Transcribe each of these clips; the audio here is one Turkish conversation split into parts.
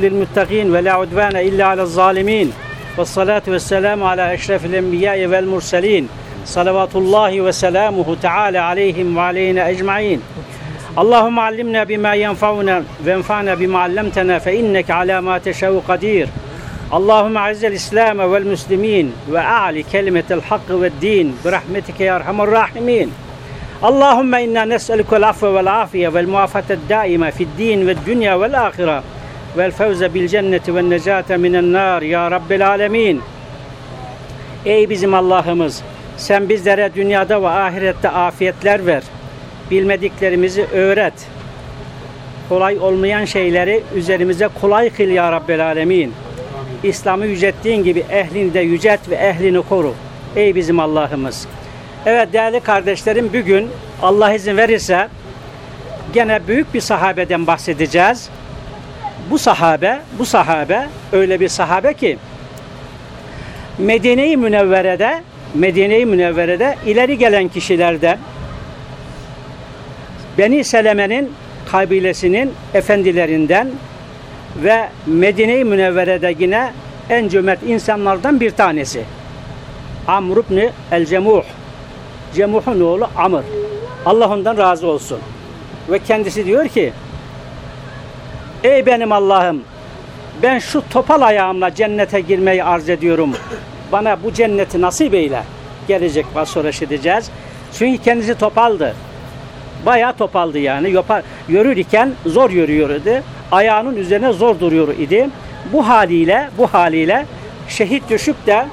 للمتقين ولا عدوان إلا على الظالمين والصلاة والسلام على أشرف الأنبياء والمرسلين. صلوات الله وسلامه تعالى عليهم وعلينا أجمعين. اللهم علمنا بما ينفعنا وانفعنا بما علمتنا فإنك على ما تشاء قدير. اللهم أعز الإسلام والمسلمين وأعلي كلمة الحق والدين برحمتك يا أرحم الراحمين. اللهم إنا نسألك العفو والعافية والمعافاة الدائمة في الدين والدنيا والآخرة. vel fevze bil cenneti ve necate minen nar ya rabbel alemin. Ey bizim Allah'ımız sen bizlere dünyada ve ahirette afiyetler ver. Bilmediklerimizi öğret. Kolay olmayan şeyleri üzerimize kolay kıl ya rabbel alemin. İslam'ı yücelttiğin gibi ehlini de yücelt ve ehlini koru. Ey bizim Allah'ımız. Evet değerli kardeşlerim bugün Allah izin verirse gene büyük bir sahabeden bahsedeceğiz bu sahabe, bu sahabe öyle bir sahabe ki Medine-i Münevvere'de Medine-i Münevvere'de ileri gelen kişilerde Beni Seleme'nin kabilesinin efendilerinden ve Medine-i Münevvere'de yine en cömert insanlardan bir tanesi. Amr ibn el-Cemuh. Cemuh'un oğlu Amr. Allah ondan razı olsun. Ve kendisi diyor ki Ey benim Allah'ım ben şu topal ayağımla cennete girmeyi arz ediyorum. Bana bu cenneti nasip eyle. Gelecek var sonra edeceğiz. Çünkü kendisi topaldı. Bayağı topaldı yani. Yopar, yürürken zor yürüyordu. Ayağının üzerine zor duruyor idi. Bu haliyle, bu haliyle şehit düşüp de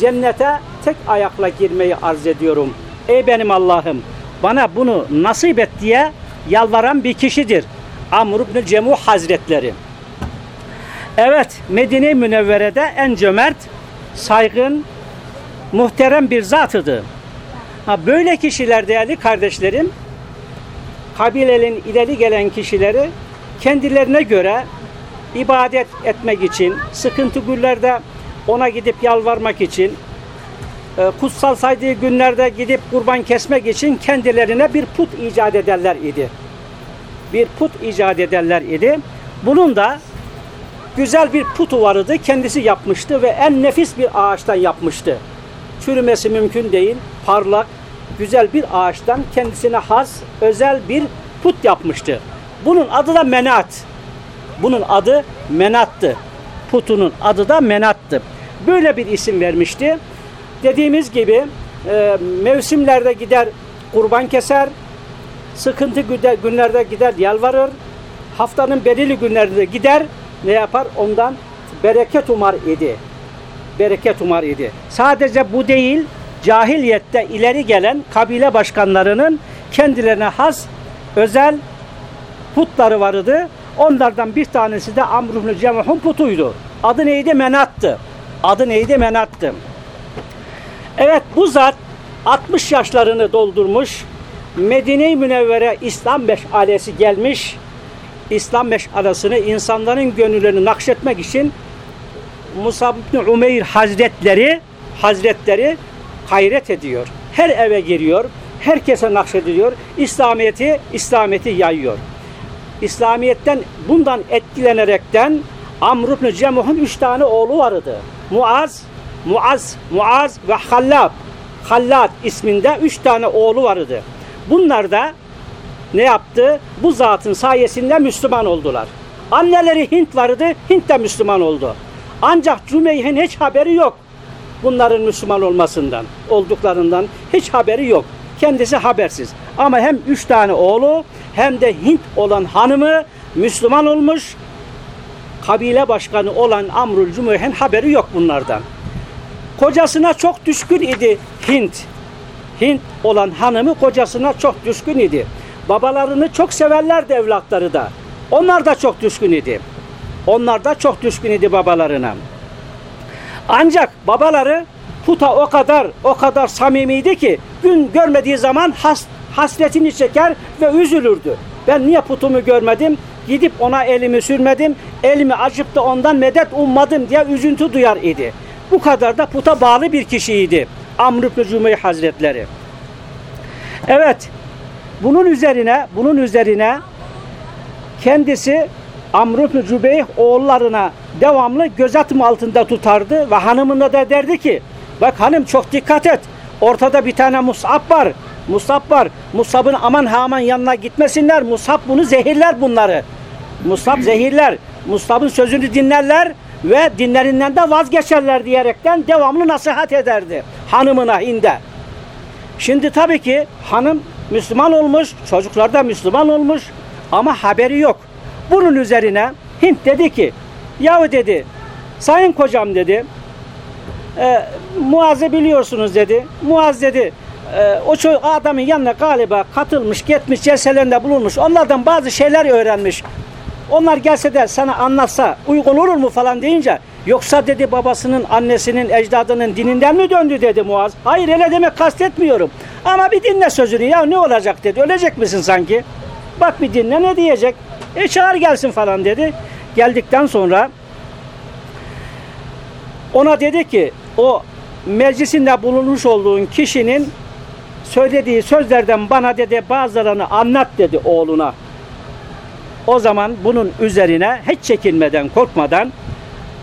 cennete tek ayakla girmeyi arz ediyorum. Ey benim Allah'ım bana bunu nasip et diye yalvaran bir kişidir. Amr ibn Cemuh Hazretleri. Evet, Medine-i Münevvere'de en cömert, saygın, muhterem bir zatıdı. Ha, böyle kişiler değerli kardeşlerim, kabilenin ileri gelen kişileri kendilerine göre ibadet etmek için, sıkıntı günlerde ona gidip yalvarmak için, e, kutsal saydığı günlerde gidip kurban kesmek için kendilerine bir put icat ederler idi bir put icat ederler idi. Bunun da güzel bir putu vardı. Kendisi yapmıştı ve en nefis bir ağaçtan yapmıştı. Çürümesi mümkün değil. Parlak, güzel bir ağaçtan kendisine has, özel bir put yapmıştı. Bunun adı da menat. Bunun adı menattı. Putunun adı da menattı. Böyle bir isim vermişti. Dediğimiz gibi e, mevsimlerde gider kurban keser, sıkıntı günlerde gider yalvarır. Haftanın belirli günlerinde gider ne yapar? Ondan bereket umar idi. Bereket umar idi. Sadece bu değil, cahiliyette ileri gelen kabile başkanlarının kendilerine has özel putları vardı. Onlardan bir tanesi de Amr ibn Cemhun putuydu. Adı neydi? Menat'tı. Adı neydi? Menat'tı. Evet bu zat 60 yaşlarını doldurmuş, Medine-i Münevvere İslam meşalesi gelmiş. İslam meşalesini insanların gönüllerini nakşetmek için Musab bin Umeyr Hazretleri Hazretleri gayret ediyor. Her eve giriyor. Herkese nakşediliyor. İslamiyeti İslamiyeti yayıyor. İslamiyetten bundan etkilenerekten Amr ibn Cemuh'un üç tane oğlu vardı. Muaz, Muaz, Muaz ve Hallab. Hallad isminde üç tane oğlu vardı. Bunlar da ne yaptı? Bu zatın sayesinde Müslüman oldular. Anneleri Hint vardı, Hint de Müslüman oldu. Ancak Cümeyh'in hiç haberi yok. Bunların Müslüman olmasından, olduklarından hiç haberi yok. Kendisi habersiz. Ama hem üç tane oğlu hem de Hint olan hanımı Müslüman olmuş. Kabile başkanı olan Amrul Cümeyh'in haberi yok bunlardan. Kocasına çok düşkün idi Hint. Hint olan hanımı kocasına çok düşkün idi. Babalarını çok severlerdi evlatları da. Onlar da çok düşkün idi. Onlar da çok düşkün idi babalarına. Ancak babaları puta o kadar o kadar samimiydi ki gün görmediği zaman has, hasretini çeker ve üzülürdü. Ben niye putumu görmedim? Gidip ona elimi sürmedim. Elimi açıp da ondan medet ummadım diye üzüntü duyar idi. Bu kadar da puta bağlı bir kişiydi. Amr ibn Hazretleri. Evet, bunun üzerine, bunun üzerine kendisi Amr ibn Cübeyh oğullarına devamlı gözetim altında tutardı ve hanımına da derdi ki bak hanım çok dikkat et. Ortada bir tane Musab var. Musab var. Musab'ın aman ha aman yanına gitmesinler. Musab bunu zehirler bunları. Musab zehirler. Musab'ın sözünü dinlerler ve dinlerinden de vazgeçerler diyerekten devamlı nasihat ederdi hanımına Hinde. Şimdi tabii ki hanım Müslüman olmuş, çocuklar da Müslüman olmuş ama haberi yok. Bunun üzerine Hint dedi ki, yahu dedi, sayın kocam dedi, e, Muaz'ı biliyorsunuz dedi. Muaz dedi, e, o adamın yanına galiba katılmış, gitmiş, celselerinde bulunmuş. Onlardan bazı şeyler öğrenmiş. Onlar gelse de sana anlatsa uygun olur mu falan deyince yoksa dedi babasının, annesinin, ecdadının dininden mi döndü dedi Muaz. Hayır öyle demek kastetmiyorum. Ama bir dinle sözünü ya ne olacak dedi. Ölecek misin sanki? Bak bir dinle ne diyecek? E çağır gelsin falan dedi. Geldikten sonra ona dedi ki o meclisinde bulunmuş olduğun kişinin söylediği sözlerden bana dedi bazılarını anlat dedi oğluna. O zaman bunun üzerine hiç çekinmeden, korkmadan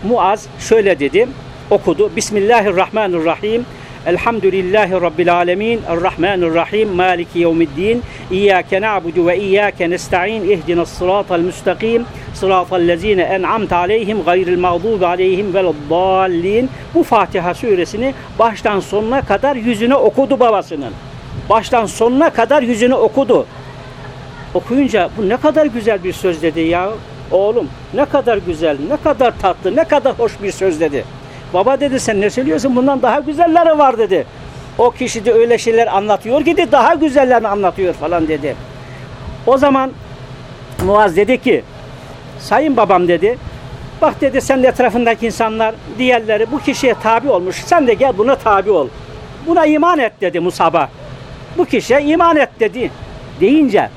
Muaz şöyle dedi, okudu. Bismillahirrahmanirrahim. Elhamdülillahi Rabbil alemin. Errahmanirrahim. Maliki yevmiddin. İyyâke na'budu ve iyyâke nesta'in. İhdina sıratal müstakim. Sıratal lezine en'amte aleyhim. Gayril mağdubi aleyhim veleddallin. Bu Fatiha suresini baştan sonuna kadar yüzüne okudu babasının. Baştan sonuna kadar yüzüne okudu. Okuyunca bu ne kadar güzel bir söz dedi ya. Oğlum ne kadar güzel, ne kadar tatlı, ne kadar hoş bir söz dedi. Baba dedi sen ne söylüyorsun bundan daha güzelleri var dedi. O kişi de öyle şeyler anlatıyor gidi daha güzellerini anlatıyor falan dedi. O zaman Muaz dedi ki sayın babam dedi bak dedi sen de etrafındaki insanlar diğerleri bu kişiye tabi olmuş sen de gel buna tabi ol. Buna iman et dedi Musab'a. Bu kişiye iman et dedi. Deyince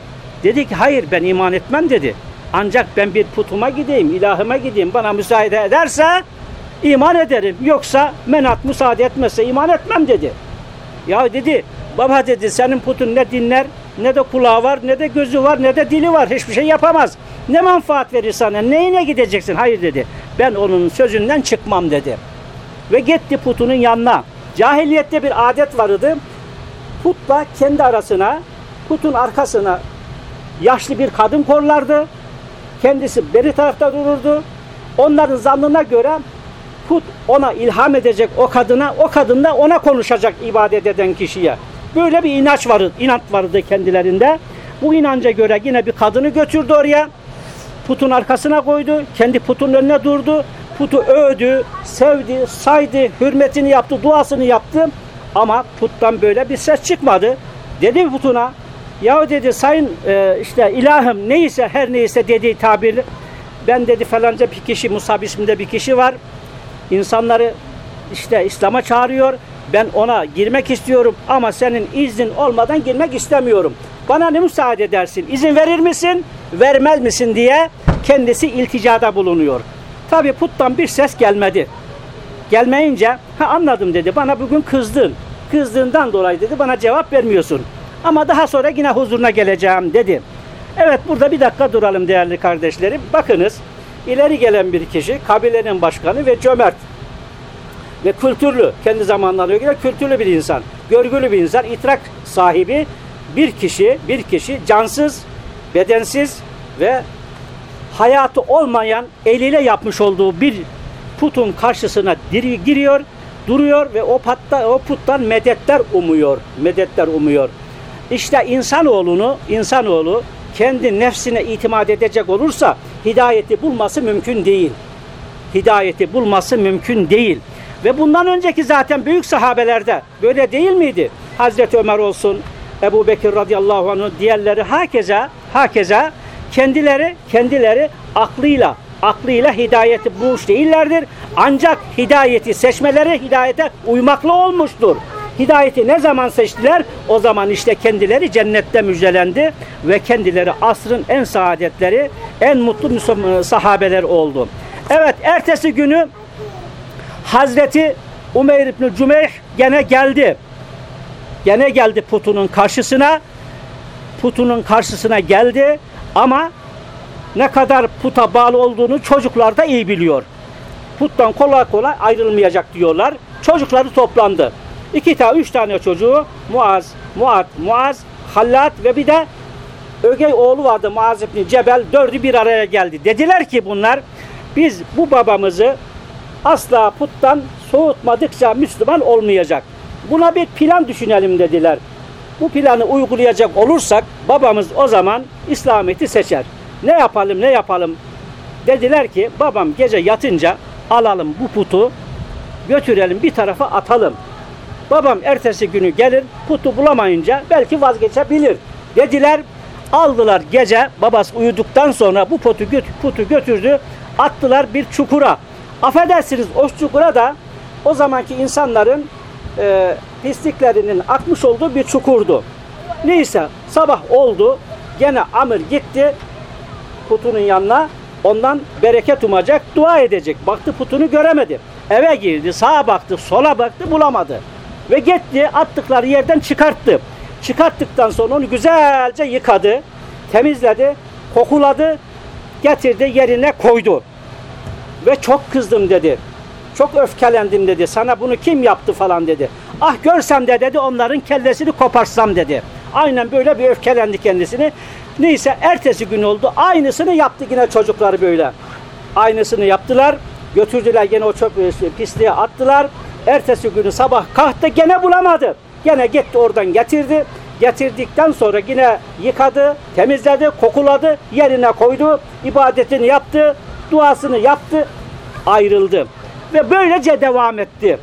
dedi ki hayır ben iman etmem dedi. Ancak ben bir putuma gideyim, ilahıma gideyim bana müsaade ederse iman ederim. Yoksa menat müsaade etmezse iman etmem dedi. Ya dedi baba dedi senin putun ne dinler ne de kulağı var ne de gözü var ne de dili var. Hiçbir şey yapamaz. Ne menfaat verir sana neyine gideceksin? Hayır dedi. Ben onun sözünden çıkmam dedi. Ve gitti putunun yanına. Cahiliyette bir adet vardı. Putla kendi arasına putun arkasına yaşlı bir kadın korlardı. Kendisi beri tarafta dururdu. Onların zannına göre put ona ilham edecek o kadına, o kadın da ona konuşacak ibadet eden kişiye. Böyle bir inanç vardı, inat vardı kendilerinde. Bu inanca göre yine bir kadını götürdü oraya. Putun arkasına koydu. Kendi putun önüne durdu. Putu övdü, sevdi, saydı, hürmetini yaptı, duasını yaptı. Ama puttan böyle bir ses çıkmadı. Dedi putuna, ya dedi sayın e, işte ilahım neyse her neyse dediği tabir ben dedi falanca bir kişi Musab isminde bir kişi var insanları işte İslam'a çağırıyor. Ben ona girmek istiyorum ama senin iznin olmadan girmek istemiyorum. Bana ne müsaade edersin? İzin verir misin? Vermez misin diye kendisi ilticada bulunuyor. Tabi puttan bir ses gelmedi. Gelmeyince ha anladım dedi. Bana bugün kızdın. Kızdığından dolayı dedi bana cevap vermiyorsun. Ama daha sonra yine huzuruna geleceğim dedi. Evet burada bir dakika duralım değerli kardeşlerim. Bakınız ileri gelen bir kişi, kabilenin başkanı ve cömert ve kültürlü, kendi zamanlarına göre kültürlü bir insan, görgülü bir insan, itrak sahibi bir kişi, bir kişi cansız, bedensiz ve hayatı olmayan eliyle yapmış olduğu bir putun karşısına diri, giriyor, duruyor ve o, patta, o puttan medetler umuyor. Medetler umuyor. İşte insanoğlunu, insanoğlu kendi nefsine itimat edecek olursa hidayeti bulması mümkün değil. Hidayeti bulması mümkün değil. Ve bundan önceki zaten büyük sahabelerde böyle değil miydi? Hazreti Ömer olsun, Ebu Bekir radıyallahu anh, diğerleri hakeza, hakeza kendileri, kendileri aklıyla, aklıyla hidayeti bulmuş değillerdir. Ancak hidayeti seçmeleri hidayete uymakla olmuştur. Hidayeti ne zaman seçtiler? O zaman işte kendileri cennette müjdelendi ve kendileri asrın en saadetleri, en mutlu sahabeler oldu. Evet, ertesi günü Hazreti Umeyr İbni Cümeyh gene geldi. Gene geldi putunun karşısına. Putunun karşısına geldi ama ne kadar puta bağlı olduğunu çocuklar da iyi biliyor. Puttan kolay kolay ayrılmayacak diyorlar. Çocukları toplandı. İki tane, üç tane çocuğu Muaz, Muat, Muaz, Hallat ve bir de ögey oğlu vardı Muaz İbni Cebel. Dördü bir araya geldi. Dediler ki bunlar biz bu babamızı asla puttan soğutmadıkça Müslüman olmayacak. Buna bir plan düşünelim dediler. Bu planı uygulayacak olursak babamız o zaman İslamiyet'i seçer. Ne yapalım ne yapalım dediler ki babam gece yatınca alalım bu putu götürelim bir tarafa atalım. Babam ertesi günü gelir putu bulamayınca belki vazgeçebilir dediler. Aldılar gece babası uyuduktan sonra bu putu, göt putu götürdü attılar bir çukura. Affedersiniz o çukura da o zamanki insanların e, pisliklerinin akmış olduğu bir çukurdu. Neyse sabah oldu gene Amr gitti putunun yanına ondan bereket umacak dua edecek. Baktı putunu göremedi. Eve girdi sağa baktı sola baktı bulamadı. Ve gitti attıkları yerden çıkarttı. Çıkarttıktan sonra onu güzelce yıkadı, temizledi, kokuladı, getirdi yerine koydu. Ve çok kızdım dedi. Çok öfkelendim dedi. Sana bunu kim yaptı falan dedi. Ah görsem de dedi onların kellesini koparsam dedi. Aynen böyle bir öfkelendi kendisini. Neyse ertesi gün oldu. Aynısını yaptı yine çocukları böyle. Aynısını yaptılar. Götürdüler gene o çöp e, pisliğe attılar. Ertesi günü sabah kalktı gene bulamadı. Gene gitti oradan getirdi. Getirdikten sonra yine yıkadı, temizledi, kokuladı, yerine koydu, ibadetini yaptı, duasını yaptı, ayrıldı. Ve böylece devam etti.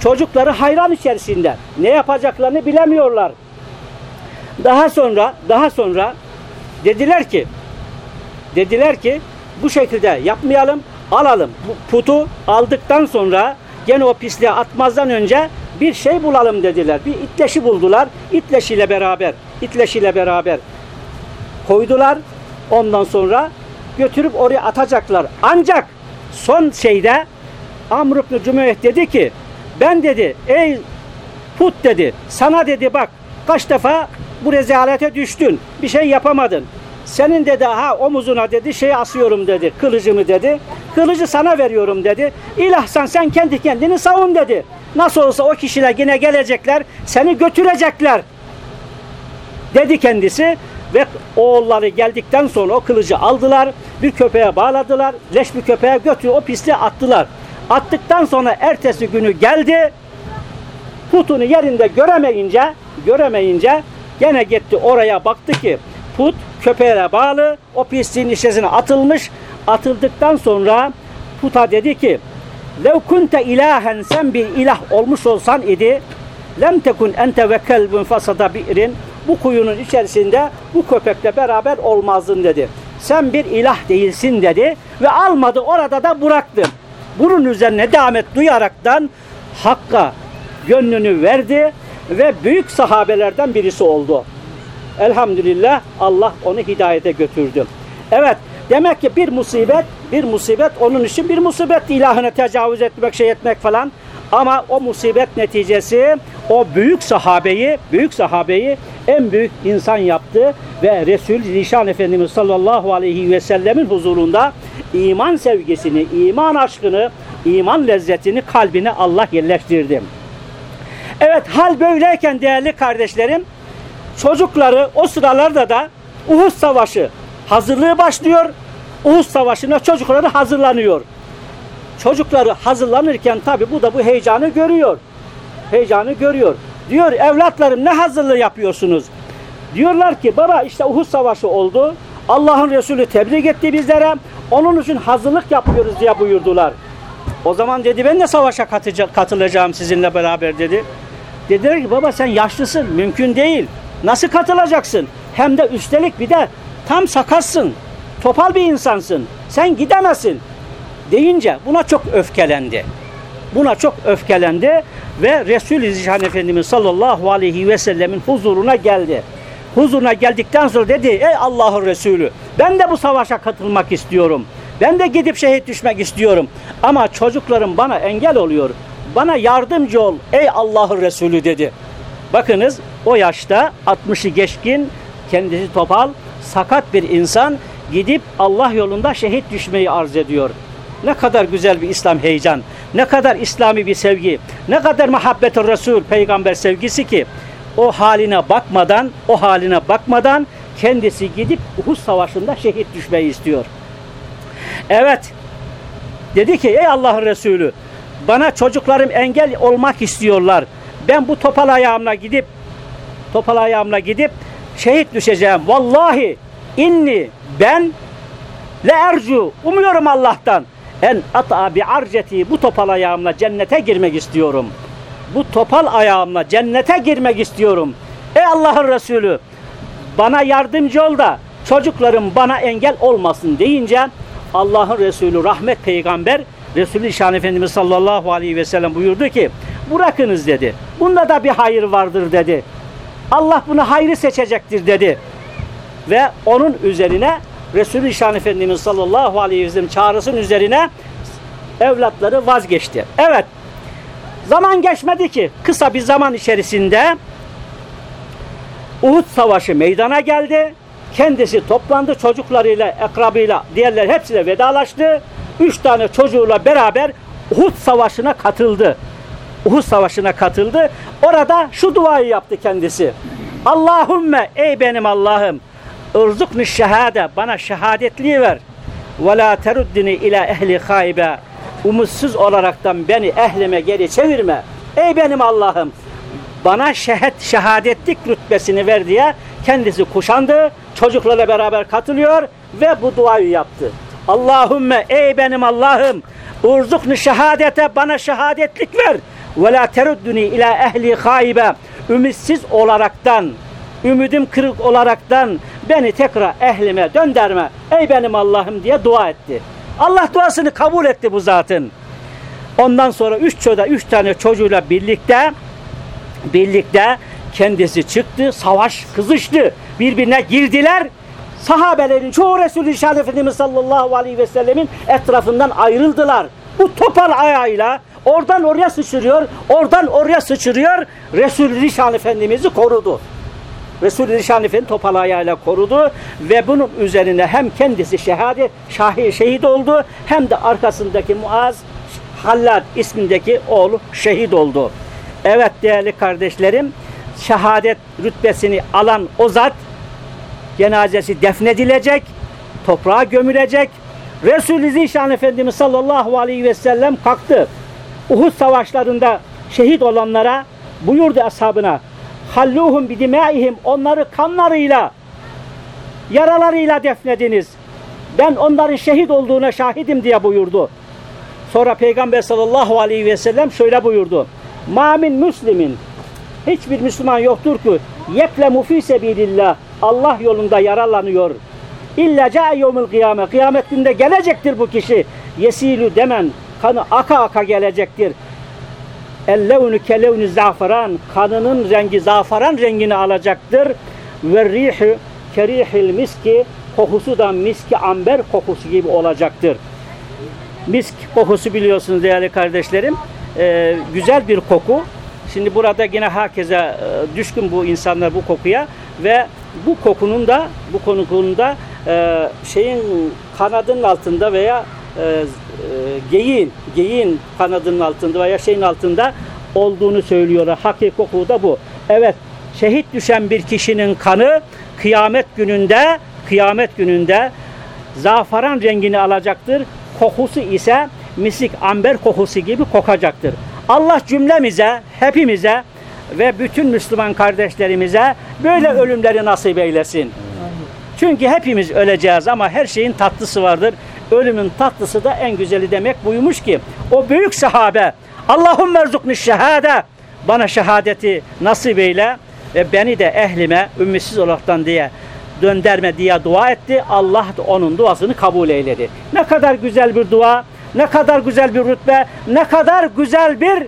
Çocukları hayran içerisinde. Ne yapacaklarını bilemiyorlar. Daha sonra, daha sonra dediler ki, dediler ki bu şekilde yapmayalım, alalım. Bu putu aldıktan sonra gene o pisliğe atmazdan önce bir şey bulalım dediler. Bir itleşi buldular. İtleşiyle beraber, itleşiyle beraber koydular. Ondan sonra götürüp oraya atacaklar. Ancak son şeyde Amr ibn Cümeyh dedi ki ben dedi ey put dedi sana dedi bak kaç defa bu rezalete düştün. Bir şey yapamadın. Senin dedi ha omuzuna dedi şey asıyorum dedi. Kılıcımı dedi. Kılıcı sana veriyorum dedi. İlahsan sen kendi kendini savun dedi. Nasıl olsa o kişiler yine gelecekler. Seni götürecekler. Dedi kendisi ve oğulları geldikten sonra o kılıcı aldılar. Bir köpeğe bağladılar. Leş bir köpeğe götür o pisliğe attılar. Attıktan sonra ertesi günü geldi. Putunu yerinde göremeyince göremeyince gene gitti oraya baktı ki put köpeğe bağlı o pisliğin içerisine atılmış. Atıldıktan sonra puta dedi ki Lev kunte ilahen sen bir ilah olmuş olsan idi lem tekun ente ve kelbun fasada bi'rin bu kuyunun içerisinde bu köpekle beraber olmazdın dedi. Sen bir ilah değilsin dedi ve almadı orada da bıraktı. Bunun üzerine deamet duyaraktan Hakk'a gönlünü verdi ve büyük sahabelerden birisi oldu. Elhamdülillah Allah onu hidayete götürdü. Evet demek ki bir musibet bir musibet onun için bir musibet ilahına tecavüz etmek şey etmek falan ama o musibet neticesi o büyük sahabeyi büyük sahabeyi en büyük insan yaptı ve Resul Zişan Efendimiz sallallahu aleyhi ve sellemin huzurunda iman sevgisini, iman aşkını, iman lezzetini kalbine Allah yerleştirdi. Evet hal böyleyken değerli kardeşlerim çocukları o sıralarda da Uhud Savaşı hazırlığı başlıyor. Uhud Savaşı'na çocukları hazırlanıyor. Çocukları hazırlanırken tabi bu da bu heyecanı görüyor. Heyecanı görüyor. Diyor evlatlarım ne hazırlığı yapıyorsunuz? Diyorlar ki baba işte Uhud Savaşı oldu. Allah'ın Resulü tebrik etti bizlere. Onun için hazırlık yapıyoruz diye buyurdular. O zaman dedi ben de savaşa katılacağım sizinle beraber dedi. Dediler ki baba sen yaşlısın mümkün değil. Nasıl katılacaksın? Hem de üstelik bir de tam sakatsın. Topal bir insansın. Sen gidemezsin. Deyince buna çok öfkelendi. Buna çok öfkelendi ve Resul-i Zişan Efendimiz sallallahu aleyhi ve sellemin huzuruna geldi. Huzuruna geldikten sonra dedi ey Allah'ın Resulü ben de bu savaşa katılmak istiyorum. Ben de gidip şehit düşmek istiyorum. Ama çocuklarım bana engel oluyor. Bana yardımcı ol ey Allah'ın Resulü dedi. Bakınız o yaşta 60'ı geçkin kendisi topal sakat bir insan gidip Allah yolunda şehit düşmeyi arz ediyor. Ne kadar güzel bir İslam heyecan, ne kadar İslami bir sevgi, ne kadar muhabbet-i Resul, peygamber sevgisi ki o haline bakmadan, o haline bakmadan kendisi gidip Uhud Savaşı'nda şehit düşmeyi istiyor. Evet, dedi ki ey Allah'ın Resulü bana çocuklarım engel olmak istiyorlar. Ben bu topal ayağımla gidip topal ayağımla gidip şehit düşeceğim. Vallahi inni ben le ercu umuyorum Allah'tan en ata bi arceti bu topal ayağımla cennete girmek istiyorum. Bu topal ayağımla cennete girmek istiyorum. Ey Allah'ın Resulü bana yardımcı ol da çocuklarım bana engel olmasın deyince Allah'ın Resulü rahmet peygamber Resulü Şan Efendimiz sallallahu aleyhi ve sellem buyurdu ki bırakınız dedi. Bunda da bir hayır vardır dedi. Allah bunu hayrı seçecektir dedi. Ve onun üzerine Resulü Şan Efendimiz sallallahu aleyhi ve sellem çağrısının üzerine evlatları vazgeçti. Evet. Zaman geçmedi ki kısa bir zaman içerisinde Uhud Savaşı meydana geldi. Kendisi toplandı çocuklarıyla, ekrabıyla, diğerler hepsiyle vedalaştı. Üç tane çocuğuyla beraber Uhud Savaşı'na katıldı. Uhud Savaşı'na katıldı. Orada şu duayı yaptı kendisi. Allahümme ey benim Allah'ım ırzukni şehade bana şehadetliği ver. Ve la teruddini ila ehli haybe umutsuz olaraktan beni ehlime geri çevirme. Ey benim Allah'ım bana şehet, şehadetlik rütbesini ver diye kendisi kuşandı. Çocuklarla beraber katılıyor ve bu duayı yaptı. Allahümme ey benim Allah'ım urzukni şehadete bana şehadetlik ver. Ve la terudduni ila ehli haibe ümitsiz olaraktan ümidim kırık olaraktan beni tekrar ehlime dönderme ey benim Allah'ım diye dua etti. Allah duasını kabul etti bu zatın. Ondan sonra üç çoda üç tane çocuğuyla birlikte birlikte kendisi çıktı, savaş kızıştı. Birbirine girdiler. Sahabelerin çoğu Resulü Şah Efendimiz sallallahu aleyhi ve sellemin etrafından ayrıldılar. Bu topal ayağıyla oradan oraya sıçrıyor, oradan oraya sıçrıyor. Resulü Rişan Efendimiz'i korudu. Resulü Rişan Efendi topal ayağıyla korudu ve bunun üzerine hem kendisi şehadet, şahi, şehit oldu hem de arkasındaki Muaz Hallad ismindeki oğlu şehit oldu. Evet değerli kardeşlerim, şehadet rütbesini alan o zat cenazesi defnedilecek, toprağa gömülecek. Resul-i Zişan Efendimiz sallallahu aleyhi ve sellem kalktı. Uhud savaşlarında şehit olanlara buyurdu ashabına halluhum bidimaihim onları kanlarıyla yaralarıyla defnediniz. Ben onların şehit olduğuna şahidim diye buyurdu. Sonra Peygamber sallallahu aleyhi ve sellem şöyle buyurdu. Mamin müslimin hiçbir Müslüman yoktur ki yeklemu fi sebilillah Allah yolunda yaralanıyor. İlla ca'a yevmil kıyame kıyamet günde gelecektir bu kişi. Yesilu demen kanı aka aka gelecektir. Ellevnü kelevnü zafaran kanının rengi zafaran rengini alacaktır. Ve rihu kerihil miski kokusu da miski amber kokusu gibi olacaktır. Misk kokusu biliyorsunuz değerli kardeşlerim. Ee, güzel bir koku. Şimdi burada yine herkese e, düşkün bu insanlar bu kokuya ve bu kokunun da bu kokunun da e, şeyin kanadının altında veya e, geyin geyin kanadının altında veya şeyin altında olduğunu söylüyorlar. Hakiki koku da bu. Evet şehit düşen bir kişinin kanı kıyamet gününde kıyamet gününde zafaran rengini alacaktır. Kokusu ise misik amber kokusu gibi kokacaktır. Allah cümlemize, hepimize ve bütün Müslüman kardeşlerimize böyle ölümleri nasip eylesin. Çünkü hepimiz öleceğiz ama her şeyin tatlısı vardır. Ölümün tatlısı da en güzeli demek buymuş ki o büyük sahabe Allahümme erzukni şehade bana şehadeti nasip eyle ve beni de ehlime ümmisiz olaraktan diye dönderme diye dua etti. Allah da onun duasını kabul eyledi. Ne kadar güzel bir dua, ne kadar güzel bir rütbe, ne kadar güzel bir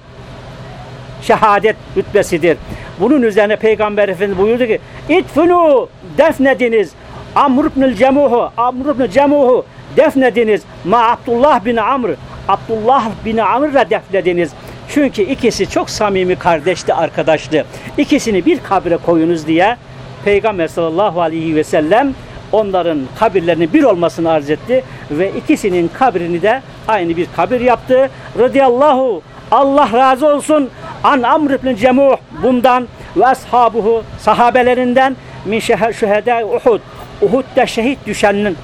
şehadet rütbesidir. Bunun üzerine Peygamber Efendimiz buyurdu ki İtfunu defnediniz Amr ibn Cemuhu Amr ibn Cemuhu defnediniz ma Abdullah bin Amr Abdullah bin Amr'la defnediniz. Çünkü ikisi çok samimi kardeşti, arkadaştı. İkisini bir kabre koyunuz diye Peygamber sallallahu aleyhi ve sellem onların kabirlerinin bir olmasını arz etti ve ikisinin kabrini de aynı bir kabir yaptı. Radiyallahu Allah razı olsun an Amr ibn Cemuh bundan ve ashabuhu sahabelerinden min şehe- şühedâ Uhud. Uhud'da şehit düşenin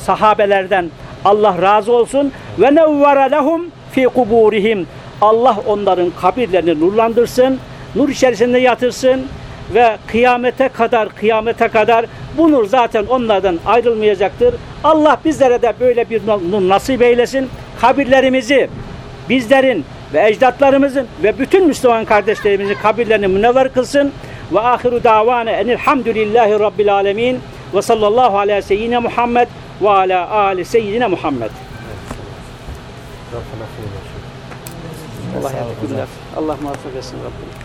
sahabelerden Allah razı olsun ve nevvere lehum fi kuburihim. Allah onların kabirlerini nurlandırsın, nur içerisinde yatırsın ve kıyamete kadar kıyamete kadar bu nur zaten onlardan ayrılmayacaktır. Allah bizlere de böyle bir nur nasip eylesin. Kabirlerimizi bizlerin ve ecdatlarımızın ve bütün Müslüman kardeşlerimizin kabirlerini münevver kılsın. Ve ahiru davane enilhamdülillahi rabbil alemin ve sallallahu ala seyyidine Muhammed ve ala ali seyyidine Muhammed. Allah, Allah muvaffak etsin Rabbim.